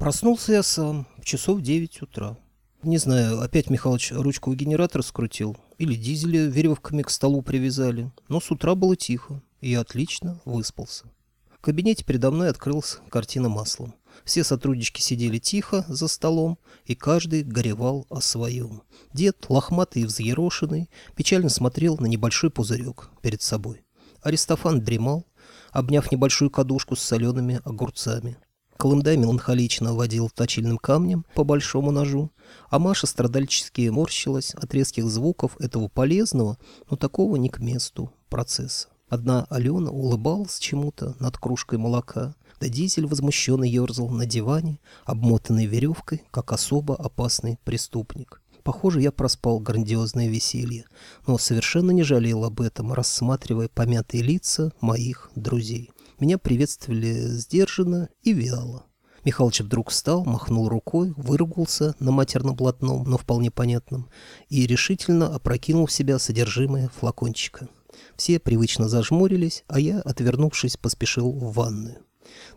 Проснулся я сам, в часов девять утра. Не знаю, опять Михалыч ручку у генератора скрутил, или дизеля веревками к столу привязали, но с утра было тихо, и я отлично выспался. В кабинете передо мной открылась картина маслом. Все сотруднички сидели тихо за столом, и каждый горевал о своем. Дед, лохматый и взъерошенный, печально смотрел на небольшой пузырек перед собой. Аристофан дремал, обняв небольшую кадушку с солеными огурцами. Колымдай меланхолично водил точильным камнем по большому ножу, а Маша страдальчески морщилась от резких звуков этого полезного, но такого не к месту процесса. Одна Алена улыбалась чему-то над кружкой молока, да дизель возмущенно ерзал на диване, обмотанный веревкой, как особо опасный преступник. Похоже, я проспал грандиозное веселье, но совершенно не жалел об этом, рассматривая помятые лица моих друзей. Меня приветствовали сдержанно и вяло. Михалыч вдруг встал, махнул рукой, выругался на матерно-блатном, но вполне понятном, и решительно опрокинул в себя содержимое флакончика. Все привычно зажмурились, а я, отвернувшись, поспешил в ванную.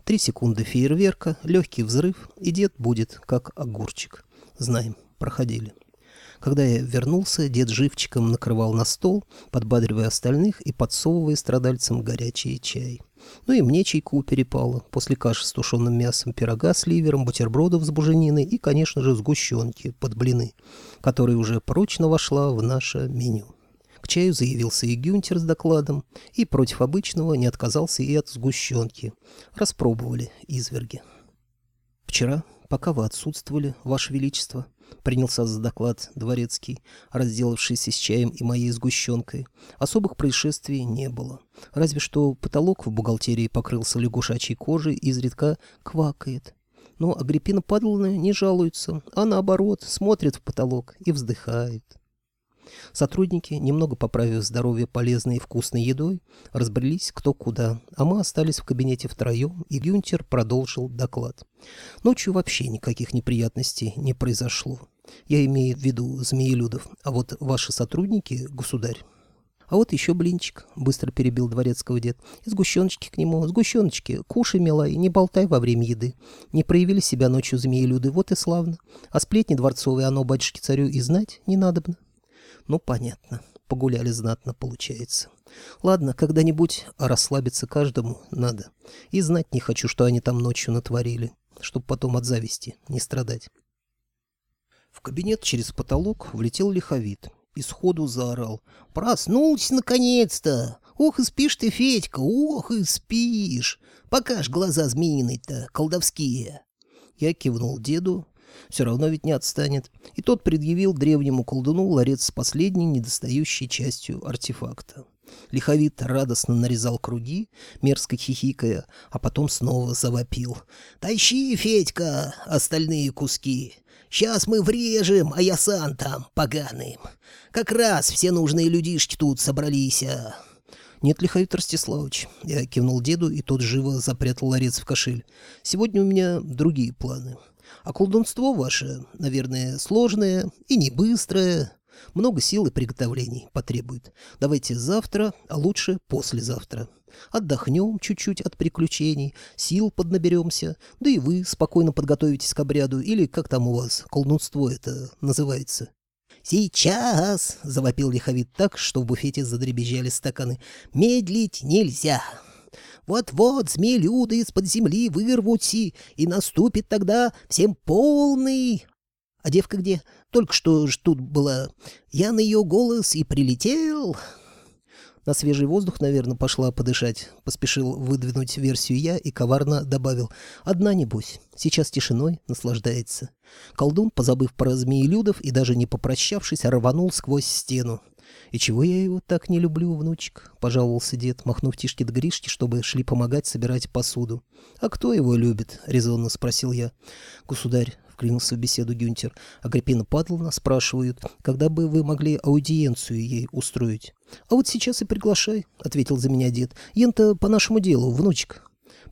Три секунды фейерверка, легкий взрыв, и дед будет как огурчик. Знаем, проходили. Когда я вернулся, дед живчиком накрывал на стол, подбадривая остальных и подсовывая страдальцам горячий чай. Ну и мне чайку перепало, после каши с тушеным мясом, пирога с ливером, бутербродов с бужениной и, конечно же, сгущенки под блины, которая уже прочно вошла в наше меню. К чаю заявился и Гюнтер с докладом, и против обычного не отказался и от сгущенки. Распробовали изверги. Вчера, пока вы отсутствовали, Ваше Величество, принялся за доклад дворецкий, разделавшийся с чаем и моей сгущенкой. Особых происшествий не было. Разве что потолок в бухгалтерии покрылся лягушачьей кожей и изредка квакает. Но Агриппина Падловна не жалуется, а наоборот смотрит в потолок и вздыхает. Сотрудники, немного поправив здоровье полезной и вкусной едой, разбрелись кто куда, а мы остались в кабинете втроем, и Гюнтер продолжил доклад. Ночью вообще никаких неприятностей не произошло. Я имею в виду змеелюдов, а вот ваши сотрудники, государь, а вот еще блинчик, — быстро перебил дворецкого дед. И сгущеночки к нему, сгущеночки. Кушай, милая, не болтай во время еды. Не проявили себя ночью змеи-люды, вот и славно. А сплетни дворцовые оно, батюшке царю, и знать не надобно. Ну, понятно. Погуляли знатно, получается. Ладно, когда-нибудь расслабиться каждому надо. И знать не хочу, что они там ночью натворили, чтобы потом от зависти не страдать. В кабинет через потолок влетел лиховид и сходу заорал. «Проснулся наконец-то! Ох и спишь ты, Федька, ох и спишь! Покаж глаза змеиной-то, колдовские!» Я кивнул деду, все равно ведь не отстанет. И тот предъявил древнему колдуну ларец с последней недостающей частью артефакта. Лиховит радостно нарезал круги, мерзко хихикая, а потом снова завопил. «Тащи, Федька, остальные куски! Сейчас мы врежем, а я сам там, поганым! Как раз все нужные людишки тут собрались, а...» «Нет, Лиховит Ростиславович», — я кивнул деду, и тот живо запрятал ларец в кошель. «Сегодня у меня другие планы». А колдунство ваше, наверное, сложное и не быстрое. Много сил и приготовлений потребует. Давайте завтра, а лучше послезавтра. Отдохнем чуть-чуть от приключений, сил поднаберемся, да и вы спокойно подготовитесь к обряду, или как там у вас колдунство это называется. «Сейчас!» — завопил лиховит так, что в буфете задребезжали стаканы. «Медлить нельзя!» Вот-вот змеи-люды из-под земли вырвутся, и наступит тогда всем полный... А девка где? Только что ж тут была. Я на ее голос и прилетел. На свежий воздух, наверное, пошла подышать. Поспешил выдвинуть версию я и коварно добавил. Одна, небось. Сейчас тишиной наслаждается. Колдун, позабыв про змеи-людов и даже не попрощавшись, рванул сквозь стену. «И чего я его так не люблю, внучек?» — пожаловался дед, махнув Тишке да Гришке, чтобы шли помогать собирать посуду. «А кто его любит?» — резонно спросил я. «Государь», — вклинился в беседу Гюнтер, — «Агриппина Падловна спрашивают, когда бы вы могли аудиенцию ей устроить?» «А вот сейчас и приглашай», — ответил за меня дед. «Ен-то по нашему делу, внучек».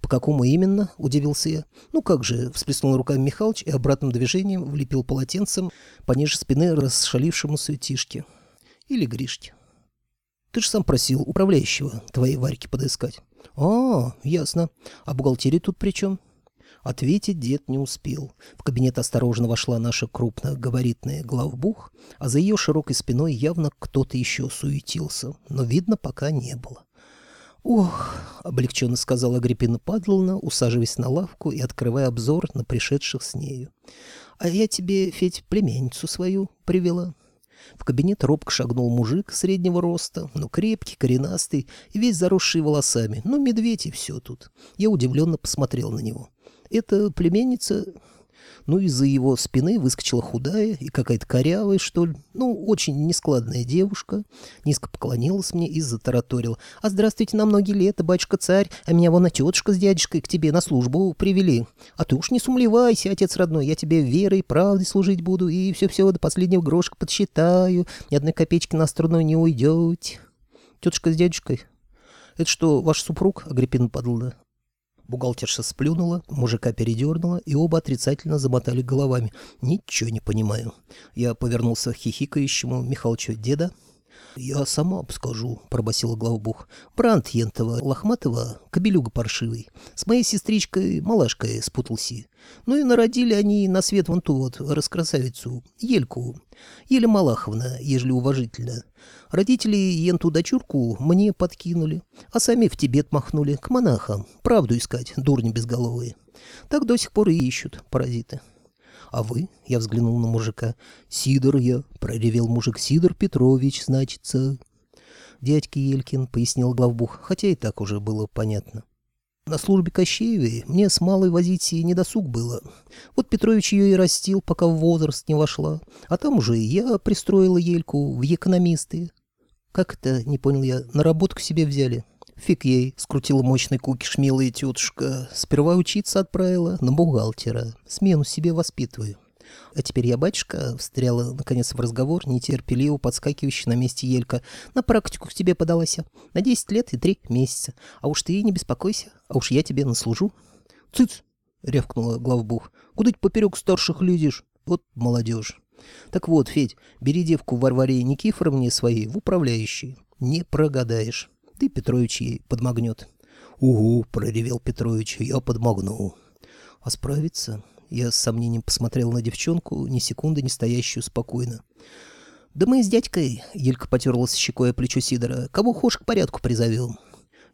«По какому именно?» — удивился я. «Ну как же», — всплеснул руками Михалыч и обратным движением влепил полотенцем пониже спины расшалившемуся Тишке. Или Гришке. Ты же сам просил управляющего твоей Варьки подыскать. А, ясно. А бухгалтерия тут при чем? Ответить дед не успел. В кабинет осторожно вошла наша крупногабаритная главбух, а за ее широкой спиной явно кто-то еще суетился, но видно пока не было. «Ох!» — облегченно сказала Агриппина Падловна, усаживаясь на лавку и открывая обзор на пришедших с нею. «А я тебе, Федь, племянницу свою привела». В кабинет робко шагнул мужик среднего роста, но крепкий, коренастый и весь заросший волосами. Ну, медведь и все тут. Я удивленно посмотрел на него. Это племенница... Ну, из-за его спины выскочила худая и какая-то корявая, что ли. Ну, очень нескладная девушка. Низко поклонилась мне и затараторила. «А здравствуйте на многие лета, батюшка-царь, а меня вон тетушка с дядюшкой к тебе на службу привели. А ты уж не сумлевайся, отец родной, я тебе верой и правдой служить буду, и все-все до последнего грошка подсчитаю, ни одной копеечки на струну не уйдете». «Тетушка с дядюшкой?» «Это что, ваш супруг?» — Агриппина подала. Бухгалтерша сплюнула, мужика передернула, и оба отрицательно замотали головами. «Ничего не понимаю». Я повернулся к хихикающему Михалычу деда. «Я сама обскажу», — пробасила главбух. «Брант Ентова, Лохматова, кобелюга паршивый. С моей сестричкой, малашкой, спутался. Ну и народили они на свет вон ту вот раскрасавицу, Ельку. Еля Малаховна, ежели уважительно. Родители енту дочурку мне подкинули, а сами в Тибет махнули, к монахам, правду искать, дурни безголовые. Так до сих пор и ищут паразиты. А вы, я взглянул на мужика, Сидор я, проревел мужик, Сидор Петрович, значится. Дядька Елькин, пояснил главбух, хотя и так уже было понятно. На службе Кощеевой мне с малой возить и недосуг было. Вот Петрович ее и растил, пока в возраст не вошла. А там уже я пристроила Ельку в экономисты. Как это, не понял я, на работу к себе взяли? Фиг ей, скрутила мощный кукиш милая тетушка. Сперва учиться отправила на бухгалтера. Смену себе воспитываю. А теперь я, батюшка, встряла, наконец, в разговор, нетерпеливо подскакивающий на месте Елька. На практику к тебе подалась. На десять лет и три месяца. А уж ты не беспокойся, а уж я тебе наслужу. Цыц! — рявкнула главбух. Куда ты поперек старших лезешь? Вот молодежь. Так вот, Федь, бери девку Варваре Никифоровне своей в управляющие. Не прогадаешь. Ты, Петрович, ей подмогнет. Угу, проревел Петрович, я подмогну. А справиться? Я с сомнением посмотрел на девчонку, ни секунды не стоящую спокойно. «Да мы с дядькой», — Елька потерлась щекой о плечо Сидора, — «кого хошь к порядку призовем».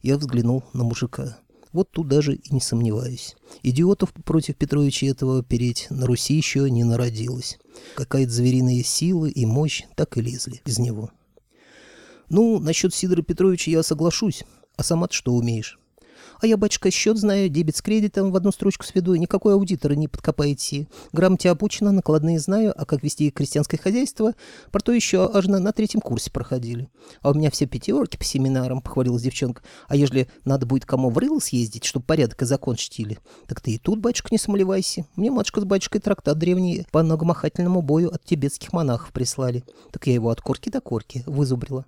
Я взглянул на мужика. Вот тут даже и не сомневаюсь. Идиотов против Петровича этого переть на Руси еще не народилось. Какая-то звериная сила и мощь так и лезли из него. Ну, насчет Сидора Петровича я соглашусь. А сама-то что умеешь? А я, батюшка, счет знаю, дебет с кредитом в одну строчку сведу, никакой аудитора не подкопаете. Грамоте обучена, накладные знаю, а как вести крестьянское хозяйство, про то еще аж на, на третьем курсе проходили. А у меня все пятерки по семинарам, похвалилась девчонка. А ежели надо будет кому в рыло съездить, чтобы порядок и закон чтили, так ты и тут, батюшка, не сомневайся. Мне матушка с батюшкой трактат древний по многомахательному бою от тибетских монахов прислали. Так я его от корки до корки вызубрила.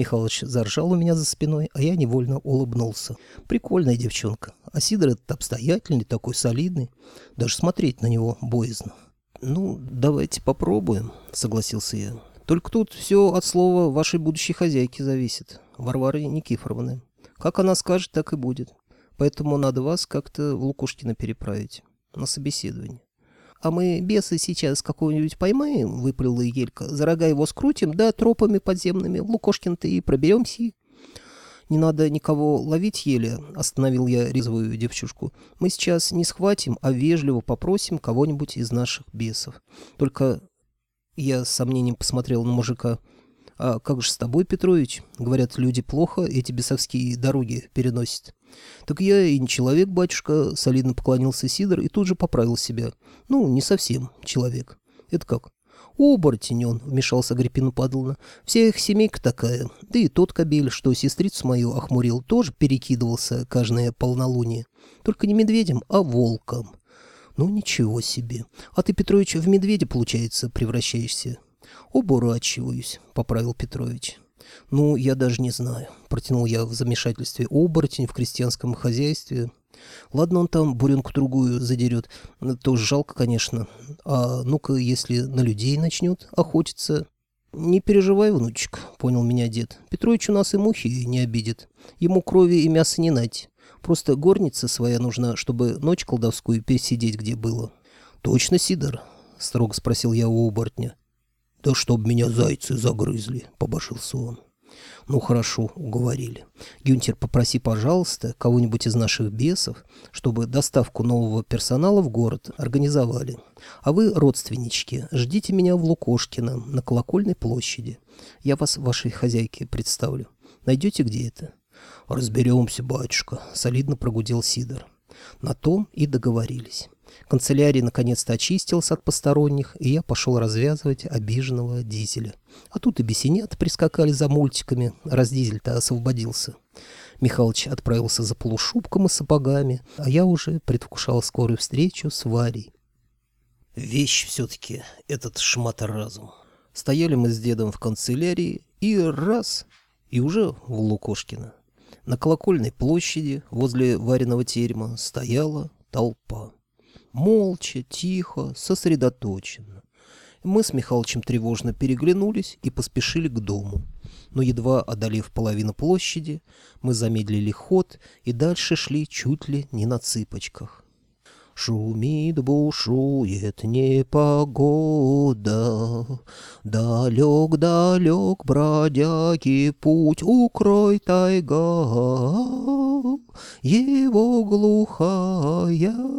Михалыч заржал у меня за спиной, а я невольно улыбнулся. Прикольная девчонка. А Сидор этот обстоятельный, такой солидный. Даже смотреть на него боязно. «Ну, давайте попробуем», — согласился я. «Только тут все от слова вашей будущей хозяйки зависит, Варвары Никифоровны. Как она скажет, так и будет. Поэтому надо вас как-то в Лукушкина переправить на собеседование. «А мы беса сейчас какого-нибудь поймаем?» — выплюла Елька. «За рога его скрутим, да тропами подземными Лукошкин-то и проберемся». «Не надо никого ловить еле», — остановил я резвую девчушку. «Мы сейчас не схватим, а вежливо попросим кого-нибудь из наших бесов. Только...» Я с сомнением посмотрел на мужика. «А как же с тобой, Петрович? Говорят, люди плохо эти бесовские дороги переносят». «Так я и не человек, батюшка», — солидно поклонился Сидор и тут же поправил себя. «Ну, не совсем человек. Это как?» «Оборотень он», — вмешался Агриппина Падловна. «Вся их семейка такая. Да и тот кобель, что сестрицу мою охмурил, тоже перекидывался каждое полнолуние. Только не медведем, а волком». «Ну, ничего себе. А ты, Петрович, в медведя, получается, превращаешься?» «Оборачиваюсь», — поправил Петрович. «Ну, я даже не знаю», — протянул я в замешательстве. «Оборотень в крестьянском хозяйстве. Ладно, он там буренку-другую задерет. Тоже жалко, конечно. А ну-ка, если на людей начнет охотиться...» «Не переживай, внучек», — понял меня дед. «Петрович у нас и мухи не обидит. Ему крови и мяса не нать. Просто горница своя нужна, чтобы ночь колдовскую пересидеть где было. Точно, Сидор? Строго спросил я у оборотня. Да чтоб меня зайцы загрызли, побожился он. Ну хорошо, уговорили. Гюнтер, попроси, пожалуйста, кого-нибудь из наших бесов, чтобы доставку нового персонала в город организовали. А вы, родственнички, ждите меня в Лукошкино на Колокольной площади. Я вас вашей хозяйке представлю. Найдете, где это? Разберемся, батюшка, солидно прогудел Сидор. На том и договорились. Канцелярия наконец-то очистилась от посторонних, и я пошел развязывать обиженного дизеля. А тут и бесенят прискакали за мультиками, раз дизель-то освободился. Михалыч отправился за полушубком и сапогами, а я уже предвкушал скорую встречу с Варей. Вещь все-таки этот шмат-разум. Стояли мы с дедом в канцелярии, и раз, и уже в Лукошкино. На колокольной площади возле Вариного терема стояла толпа молча, тихо, сосредоточенно. Мы с Михалычем тревожно переглянулись и поспешили к дому. Но едва одолев половину площади, мы замедлили ход и дальше шли чуть ли не на цыпочках. Шумит, бушует непогода, Далек-далек бродяги путь, Укрой тайга его глухая.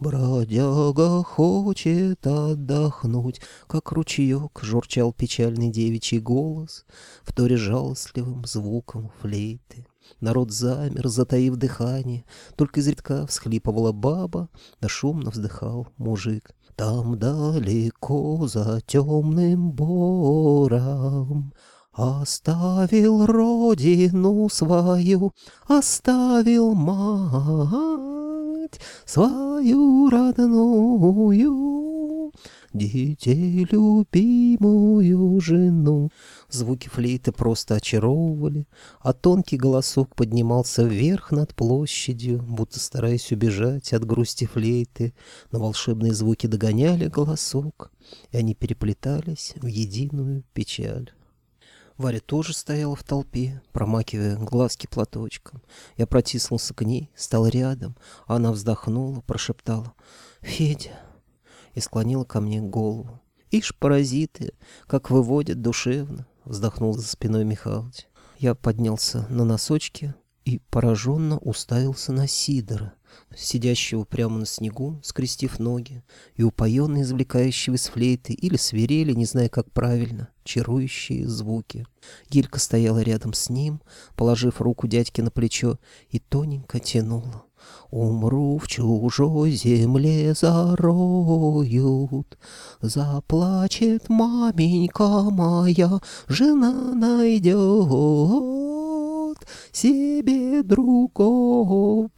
Бродяга хочет отдохнуть, как ручеек журчал печальный девичий голос, в торе жалостливым звуком флейты. Народ замер, затаив дыхание, только изредка всхлипывала баба, да шумно вздыхал мужик. Там далеко за темным бором Оставил родину свою, оставил мать свою родную, детей любимую жену. Звуки флейты просто очаровывали, а тонкий голосок поднимался вверх над площадью, будто стараясь убежать от грусти флейты, но волшебные звуки догоняли голосок, и они переплетались в единую печаль. Варя тоже стояла в толпе, промакивая глазки платочком. Я протиснулся к ней, стал рядом, она вздохнула, прошептала «Федя!» и склонила ко мне голову. «Ишь, паразиты, как выводят душевно!» — вздохнул за спиной Михалыч. Я поднялся на носочки и пораженно уставился на Сидора сидящего прямо на снегу, скрестив ноги, и упоенно извлекающего из флейты или свирели, не зная как правильно, чарующие звуки. Гилька стояла рядом с ним, положив руку дядьке на плечо, и тоненько тянула. Умру в чужой земле зароют, Заплачет маменька моя, жена найдет себе другого.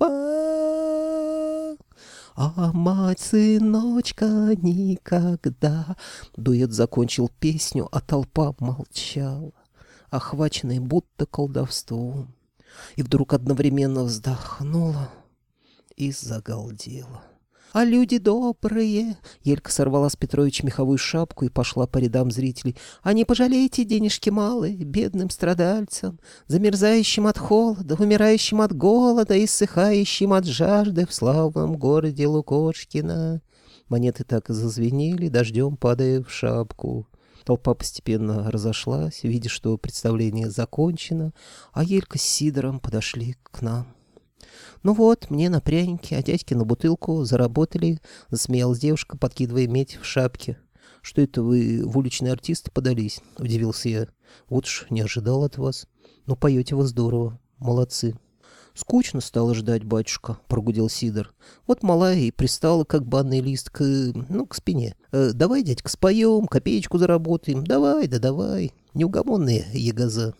А мать сыночка никогда. Дуэт закончил песню, а толпа молчала, охваченная будто колдовством. И вдруг одновременно вздохнула и загалдела. А люди добрые. Елька сорвала с Петрович меховую шапку и пошла по рядам зрителей. А не пожалейте денежки малые бедным страдальцам, замерзающим от холода, умирающим от голода и ссыхающим от жажды в славном городе Лукошкина. Монеты так и зазвенели, дождем падая в шапку. Толпа постепенно разошлась, видя, что представление закончено, а Елька с Сидором подошли к нам. «Ну вот, мне на пряники, а дядьке на бутылку заработали», — засмеялась девушка, подкидывая медь в шапке. «Что это вы в уличные артисты подались?» — удивился я. «Вот ж, не ожидал от вас. Ну, поете вы здорово. Молодцы». «Скучно стало ждать, батюшка», — прогудел Сидор. «Вот малая и пристала, как банный лист, к... ну, к спине. Э, давай, дядька, споем, копеечку заработаем. Давай, да давай. Неугомонные ягоза».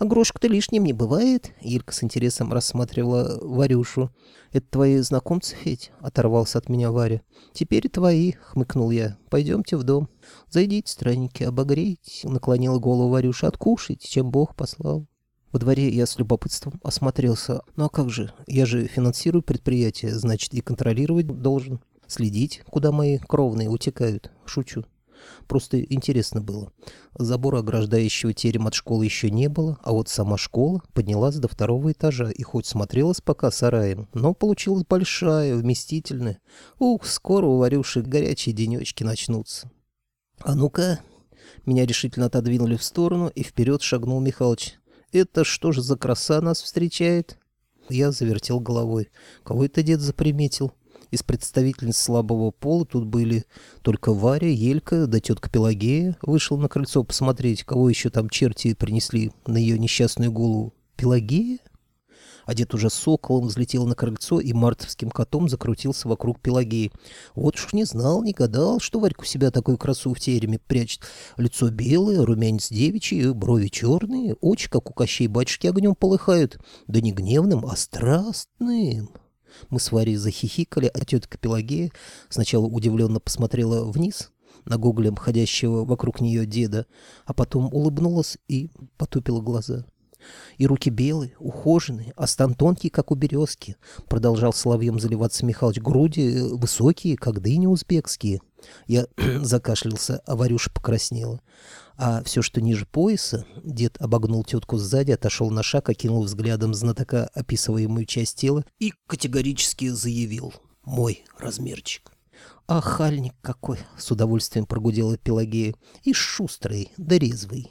А грошек-то лишним не бывает. Илька с интересом рассматривала Варюшу. Это твои знакомцы, Федь? Оторвался от меня Варя. Теперь твои, хмыкнул я. Пойдемте в дом. Зайдите, странники, обогрейтесь. Наклонила голову Варюша. Откушайте, чем Бог послал. Во дворе я с любопытством осмотрелся. Ну а как же? Я же финансирую предприятие, значит и контролировать должен. Следить, куда мои кровные утекают. Шучу. Просто интересно было. Забора, ограждающего терем от школы, еще не было, а вот сама школа поднялась до второго этажа и хоть смотрелась пока сараем, но получилась большая, вместительная. Ух, скоро у Варюши горячие денечки начнутся. «А ну-ка!» Меня решительно отодвинули в сторону, и вперед шагнул Михалыч. «Это что же за краса нас встречает?» Я завертел головой. Кого это дед заприметил? Из представительниц слабого пола тут были только Варя, Елька, да тетка Пелагея. Вышел на крыльцо посмотреть, кого еще там черти принесли на ее несчастную голову. Пелагея? Дед уже соколом взлетел на крыльцо и мартовским котом закрутился вокруг Пелагеи. Вот уж не знал, не гадал, что Варьку себя такую красу в тереме прячет. Лицо белое, румянец девичий, брови черные, очи, как у Кощей батюшки, огнем полыхают. Да не гневным, а страстным. Мы с Варей захихикали, а тетка Пелагея сначала удивленно посмотрела вниз на гоголем ходящего вокруг нее деда, а потом улыбнулась и потупила глаза. И руки белые, ухоженные, а стан тонкий, как у березки, продолжал соловьем заливаться Михалыч. Груди э, высокие, как дыни узбекские. Я закашлялся, а Варюша покраснела. А все, что ниже пояса, дед обогнул тетку сзади, отошел на шаг, окинул взглядом знатока описываемую часть тела и категорически заявил «Мой размерчик». «Ахальник какой!» — с удовольствием прогудела Пелагея. «И шустрый, да резвый».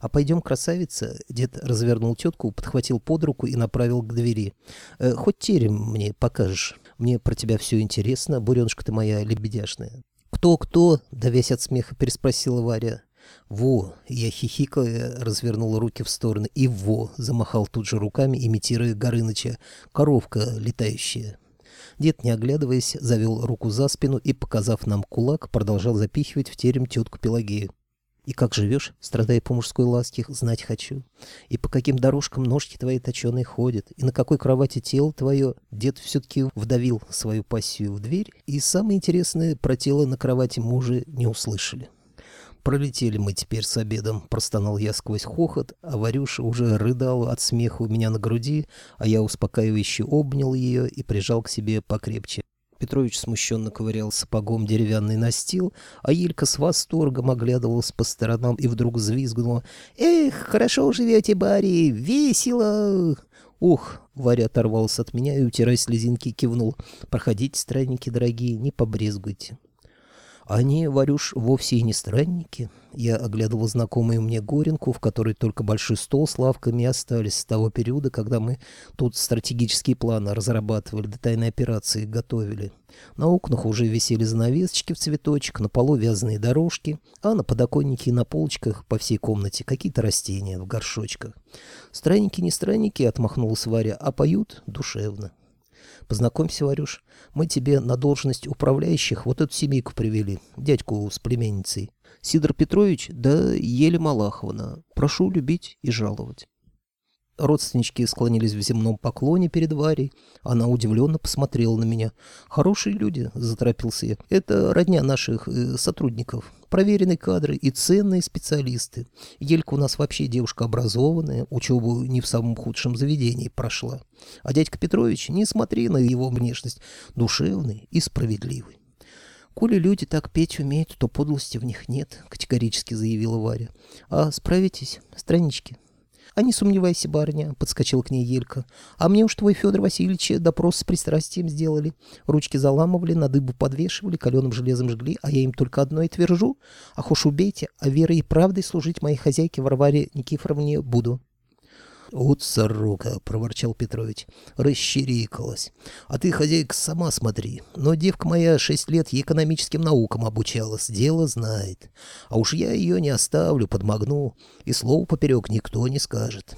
«А пойдем, красавица!» — дед развернул тетку, подхватил под руку и направил к двери. «Э, «Хоть терем мне покажешь. Мне про тебя все интересно, буренушка ты моя лебедяшная». «Кто-кто?» — давясь от смеха переспросила Варя. «Во!» — я хихикая развернул руки в стороны. «И во!» — замахал тут же руками, имитируя Горыныча. «Коровка летающая». Дед, не оглядываясь, завел руку за спину и, показав нам кулак, продолжал запихивать в терем тетку Пелагею. И как живешь, страдая по мужской ласке, знать хочу. И по каким дорожкам ножки твои точеные ходят, и на какой кровати тело твое. Дед все-таки вдавил свою пассию в дверь, и самое интересное, про тело на кровати мужа не услышали. Пролетели мы теперь с обедом, простонал я сквозь хохот, а Варюша уже рыдал от смеха у меня на груди, а я успокаивающе обнял ее и прижал к себе покрепче. Петрович смущенно ковырял сапогом деревянный настил, а Елька с восторгом оглядывалась по сторонам и вдруг взвизгнула. «Эх, хорошо живете, Барри, весело!» «Ух!» — Варя оторвался от меня и, утирая слезинки, кивнул. «Проходите, странники дорогие, не побрезгуйте». Они, Варюш, вовсе и не странники. Я оглядывал знакомую мне Горенку, в которой только большой стол с лавками остались с того периода, когда мы тут стратегические планы разрабатывали, до тайной операции готовили. На окнах уже висели занавесочки в цветочек, на полу вязаные дорожки, а на подоконнике и на полочках по всей комнате какие-то растения в горшочках. Странники не странники, отмахнулась Варя, а поют душевно. Познакомься, Варюш, мы тебе на должность управляющих вот эту семейку привели, дядьку с племенницей. Сидор Петрович, да Еле Малаховна. Прошу любить и жаловать. Родственнички склонились в земном поклоне перед Варей. Она удивленно посмотрела на меня. «Хорошие люди», — заторопился я. «Это родня наших э, сотрудников. Проверенные кадры и ценные специалисты. Елька у нас вообще девушка образованная, учебу не в самом худшем заведении прошла. А дядька Петрович, не смотри на его внешность, душевный и справедливый». «Коли люди так петь умеют, то подлости в них нет», — категорически заявила Варя. «А справитесь, странички». «А не сомневайся, барыня», — подскочил к ней Елька. «А мне уж твой Федор Васильевич допрос с пристрастием сделали. Ручки заламывали, на дыбу подвешивали, каленым железом жгли, а я им только одно и твержу. Ах уж убейте, а верой и правдой служить моей хозяйке Варваре Никифоровне буду». «Вот сорока!» — проворчал Петрович. «Расчерикалась. А ты, хозяйка, сама смотри. Но девка моя шесть лет экономическим наукам обучалась, дело знает. А уж я ее не оставлю, подмогну, и слова поперек никто не скажет».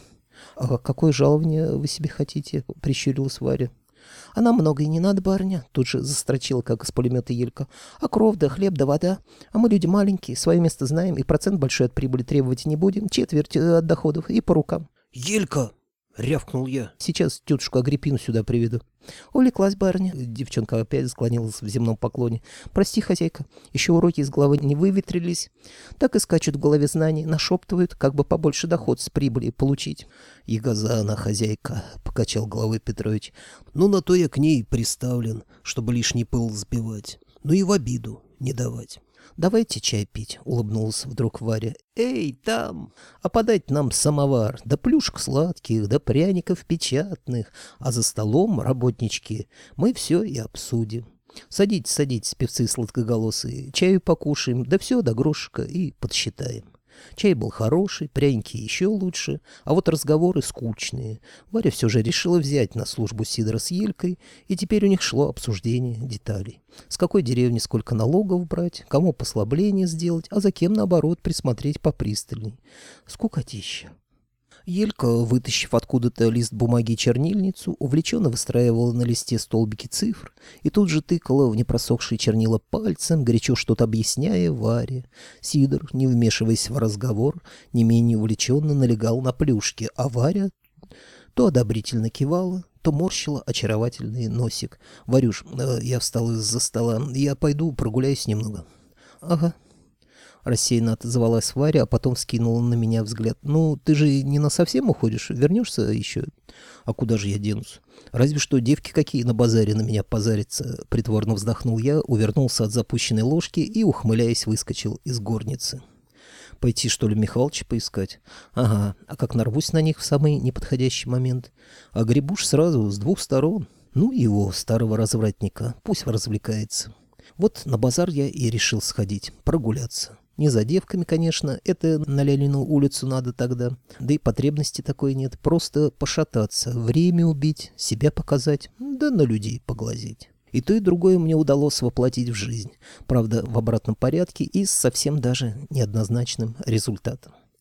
«А какое жалование вы себе хотите?» — прищурилась Варя. «А нам много и не надо, барыня», — тут же застрочила, как из пулемета Елька. «А кров да хлеб да вода. А мы люди маленькие, свое место знаем, и процент большой от прибыли требовать не будем, четверть э, от доходов и по рукам». «Елька!» — рявкнул я. «Сейчас тетушку Агриппину сюда приведу». «Увлеклась барыня». Девчонка опять склонилась в земном поклоне. «Прости, хозяйка, еще уроки из головы не выветрились. Так и скачут в голове знания, нашептывают, как бы побольше доход с прибыли получить». «Ягоза она, хозяйка», — покачал головой Петрович. «Ну, на то я к ней приставлен, чтобы лишний пыл сбивать. Ну и в обиду не давать». «Давайте чай пить», — улыбнулась вдруг Варя. «Эй, там! А подать нам самовар, да плюшек сладких, да пряников печатных, а за столом, работнички, мы все и обсудим. Садитесь, садитесь, певцы сладкоголосые, чаю покушаем, да все до грошика и подсчитаем». Чай был хороший, пряники еще лучше, а вот разговоры скучные. Варя все же решила взять на службу Сидора с Елькой, и теперь у них шло обсуждение деталей. С какой деревни сколько налогов брать, кому послабление сделать, а за кем, наоборот, присмотреть попристальней. Скукотища. Елька, вытащив откуда-то лист бумаги и чернильницу, увлеченно выстраивала на листе столбики цифр и тут же тыкала в непросохшие чернила пальцем, горячо что-то объясняя Варе. Сидор, не вмешиваясь в разговор, не менее увлеченно налегал на плюшки, а Варя то одобрительно кивала, то морщила очаровательный носик. «Варюш, э, я встал из-за стола, я пойду прогуляюсь немного». «Ага», Рассеянно отозвалась Варя, а потом скинула на меня взгляд. «Ну, ты же не на совсем уходишь? Вернешься еще?» «А куда же я денусь? Разве что девки какие на базаре на меня позарятся!» Притворно вздохнул я, увернулся от запущенной ложки и, ухмыляясь, выскочил из горницы. Пойти, что ли, Михалыча поискать? Ага, а как нарвусь на них в самый неподходящий момент? А гребуш сразу с двух сторон. Ну, его, старого развратника, пусть развлекается. Вот на базар я и решил сходить, прогуляться. Не за девками, конечно, это на Лялину улицу надо тогда. Да и потребности такой нет. Просто пошататься, время убить, себя показать, да на людей поглазеть. И то, и другое мне удалось воплотить в жизнь. Правда, в обратном порядке и с совсем даже неоднозначным результатом.